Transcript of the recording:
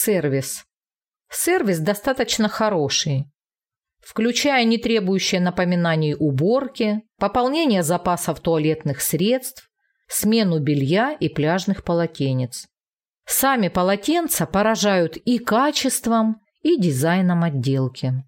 Сервис. Сервис достаточно хороший, включая не требующие напоминаний уборки, пополнение запасов туалетных средств, смену белья и пляжных полотенец. Сами полотенца поражают и качеством, и дизайном отделки.